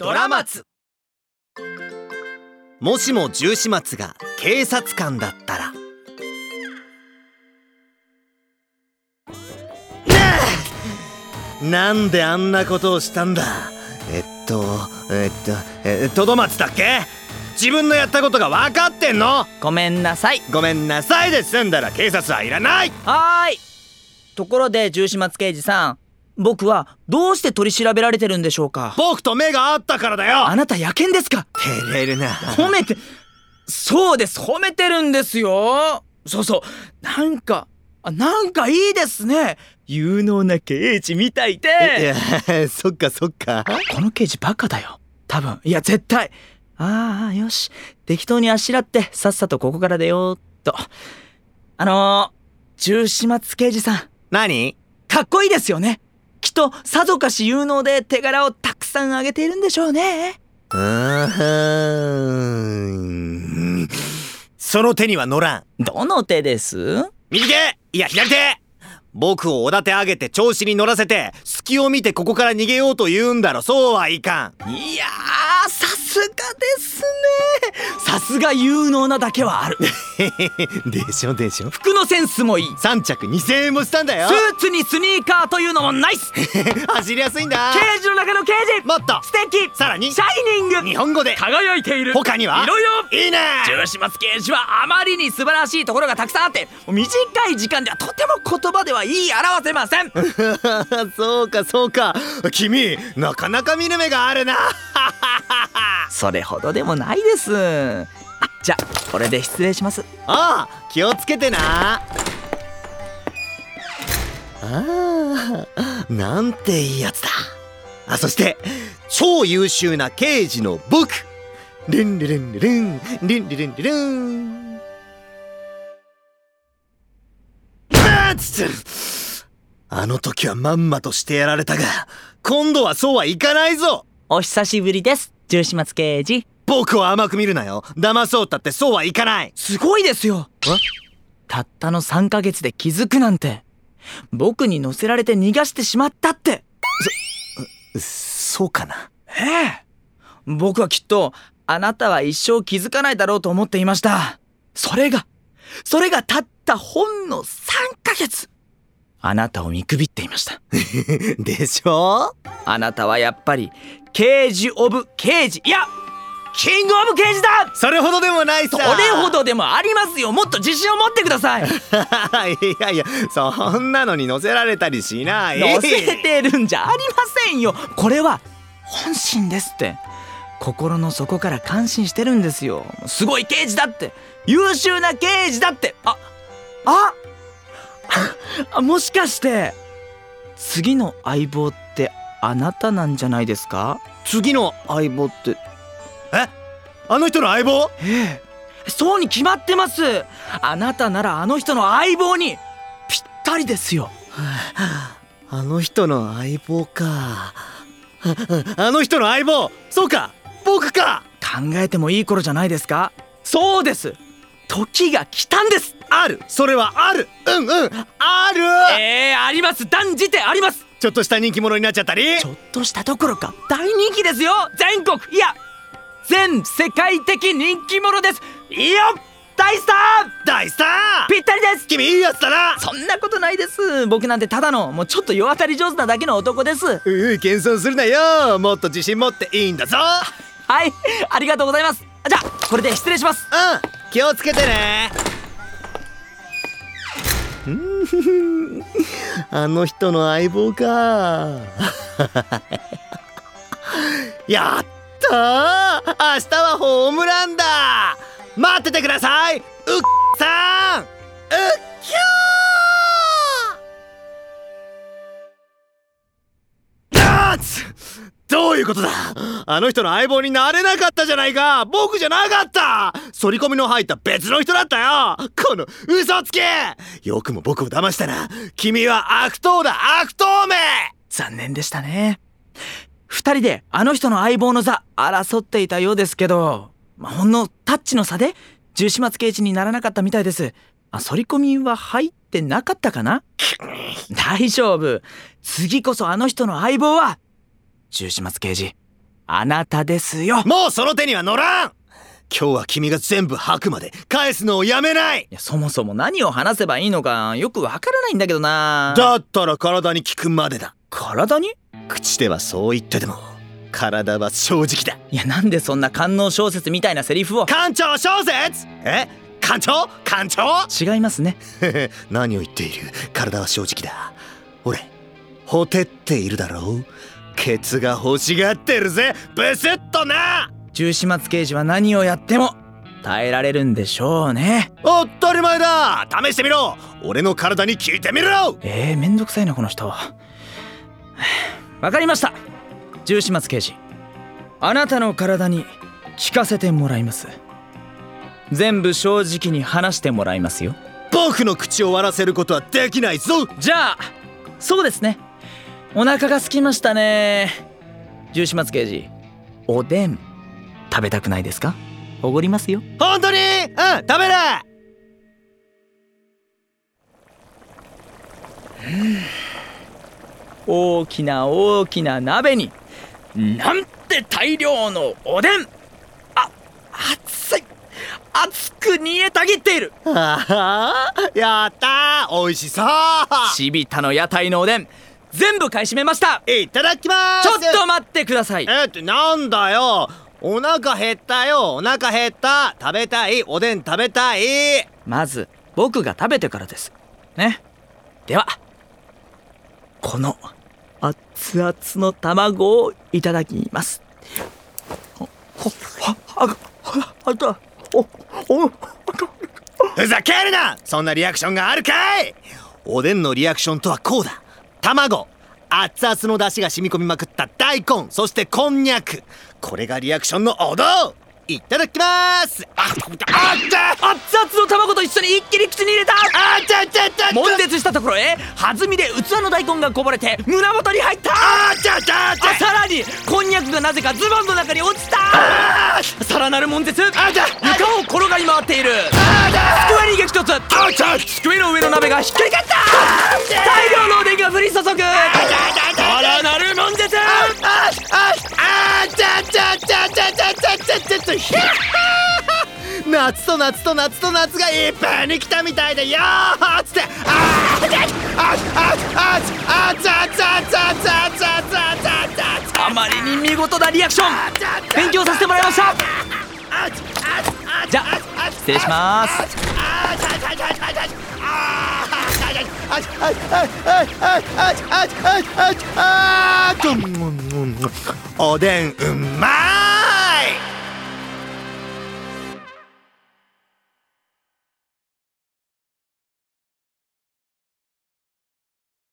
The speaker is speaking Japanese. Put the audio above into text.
ドラマツ。もしも重始末が警察官だったら。なんであんなことをしたんだ？えっとえっとえトドマツだっけ？自分のやったことが分かってんの？ごめんなさい。ごめんなさいで済んだら警察はいらない。はーい。ところで重始末刑事さん僕はどうして取り調べられてるんでしょうか？僕と目が合ったからだよ。あなた野犬ですか？照れるな。褒めてそうです。褒めてるんですよ。そうそう。なんかあなんかいいですね。有能な刑事みたいいでや そっかそっか。この刑事バカだよ。多分。いや絶対。ああよし。適当にあしらってさっさとここから出ようっと。あのー、重始末刑事さん。何？かっこいいですよねきっとさぞかし有能で手柄をたくさんあげているんでしょうね。うー。んその手には乗らん。どの手です？右手いや左手。僕をおだて上げて調子に乗らせて隙を見てここから逃げようと言うんだろ。そうはいかん。いやーさすがですね。さすが有能なだけはある。でしょでしょ。服のセンスもいい。3着2000円もしたんだよ。スーツにスニーカーというのもナイス。刑 走りやすいんだ。事の中の刑事もっと。素敵。さらに。シャイニング。日本語で。輝いている。他には。いろいろ。いいね。重始末刑事はあまりに素晴らしいところがたくさんあって。短い時間ではとても言葉では言い表せません。そうかそうか。君なかなか見る目があるなそれほどでもないです。じゃこれで失礼します。ああ気をつけてな。ああなんていいやつだ。あそして超優秀な刑事の僕。ルンルルンルルンルンルルンルルン。あつあの時はまんまとしてやられたが今度はそうはいかないぞ。お久しぶりです。重始末刑事。僕を甘く見るなよ。騙そうったってそうはいかない。すごいですよ。たったの3ヶ月で気づくなんて。僕に乗せられて逃がしてしまったって。そうかな？ええ。僕はきっとあなたは一生気づかないだろうと思っていました。それがそれがたったほんの3ヶ月あなたを見くびっていました。でしょ？あなたはやっぱり刑事オブ刑事。いやキングオブ刑事だ！それほどでもないさ。それほどでもありますよ。もっと自信を持ってください。いやいやそんなのに乗せられたりしない。乗せてるんじゃありませんよ。これは本心ですって。心の底から感心してるんですよ。すごい刑事だって。優秀な刑事だって。ああ あもしかして次の相棒ってあなたなんじゃないですか？次の相棒ってえ？あの人の相棒？ええ。そうに決まってます。あなたならあの人の相棒にぴったりですよ。あの人の相棒か。あの人の相棒！そうか！僕か！考えてもいい頃じゃないですか？そうです時が来たんです。ある。それはある。うんうん。ある。えー、あります。断じてあります。ちょっとした人気者になっちゃったり。ちょっとしたどころか。大人気ですよ。全国。いや全世界的人気者です。いいよ。大スタ大スター。ーぴったりです。君いいやつだな。そんなことないです。僕なんてただのもうちょっと世当たり上手なだけの男です。うう謙遜するなよ。もっと自信持っていいんだぞ。はい。ありがとうございます。じゃあこれで失礼します。うん気をつけてね。うん。あの人の相棒か。やったー。明日はホームランだ。待っててください。うっさんどういうことだ?あの人の相棒になれなかったじゃないか。僕じゃなかった。反り込みの入った別の人だったよ。この嘘つきよくも僕を騙したな。君は悪党だ。悪党め。残念でしたね。二人であの人の相棒の座争っていたようですけど、まあ、ほんのタッチの差で重始末刑事にならなかったみたいです。あ反り込みは入ってなかったかな?大丈夫。次こそあの人の相棒は重始末刑事。あなたですよ。もうその手には乗らん。今日は君が全部吐くまで返すのをやめない。いやそもそも何を話せばいいのかよくわからないんだけどな。だったら体に効くまでだ。体に？口ではそう言ってても体は正直だ。いやなんでそんな官能小説みたいなセリフを？艦長小説？え？艦長艦長違いますね。何を言っている？体は正直だ。俺ほてっているだろうケツが欲しがってるぜ。ブスッとな。重始末刑事は何をやっても耐えられるんでしょうね。当たり前だ。試してみろ。俺の体に聞いてみろ。えー、めんどくさいなこの人。わかりました。重始末刑事あなたの体に聞かせてもらいます。全部正直に話してもらいますよ。僕の口を割らせることはできないぞ。じゃあそうですねお腹が空きましたね。重始末刑事おでん食べたくないですか？おごりますよ。本当に？うん食べる！大きな大きな鍋になんて大量のおでん！あ熱い！熱く煮えたぎっている！ああやったー！美味しそう！チビタの屋台のおでん全部買い占めました。いただきます。ちょっと待ってください。えってなんだよ。お腹減ったよ。お腹減った。食べたい。おでん食べたい。まず僕が食べてからです。ね。ではこの熱々の卵をいただきます。ふざけるな！そんなリアクションがあるかい！おでんのリアクションとはこうだ卵。熱々の出汁が染み込みまくった大根。そしてこんにゃく。これがリアクションの王道いただきます。ああっちゃ熱々の卵と一緒に一気に口に入れた。あちゃちゃちゃ悶絶したところへ弾みで器の大根がこぼれて胸元に入った。あちゃちゃちゃあさらにこんにゃくがなぜかズボンの中に落ちた。さらなる悶絶。あちゃ。床を転がり回っている。机に激突。机の上の鍋がひっくり返ったゃちゃちゃちゃひゃー夏と夏と夏と夏がいっぱいに来たみたいだよーっつってあーちゃああああちゃちゃちゃちゃちゃちゃちゃちゃちゃあまりに見事なリアクション勉強させてもらいましたじゃあ失礼しますおでんうまー